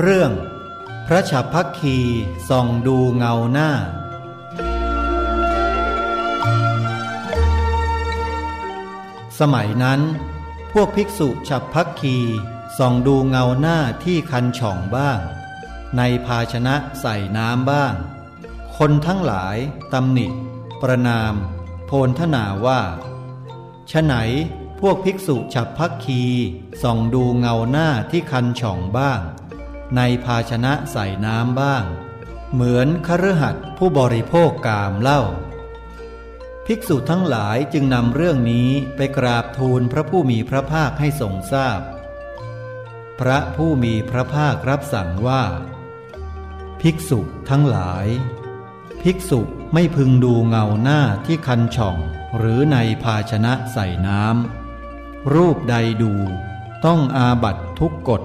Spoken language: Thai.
เรื่อง พระฉับพักคีส่องดูเงาหน้า สมัยนั้น พวกภิกษุฉับพักคีส่องดูเงาหน้าที่คันช่องบ้าง ในภาชนะใส่น้ำบ้าง คนทั้งหลายตำหนิ ประนาม โพนทนาว่าฉไหนพวกภิกษุฉับพักคีส่องดูเงาหน้าที่คันช่องบ้าง ในภาชนะใส่น้ำบ้าง เหมือนคฤหัสถ์ผู้บริโภคกามเล่า ภิกษุทั้งหลายจึงนำเรื่องนี้ไปกราบทูลพระผู้มีพระภาคให้ทรงทราบพพระผู้มีพระภาครับสั่งว่า ภิกษุทั้งหลาย ภิกษุไม่พึงดูเงาหน้าที่คันช่องหรือในภาชนะใส่น้ำรูปใดดูต้องอาบัตทุกกฎ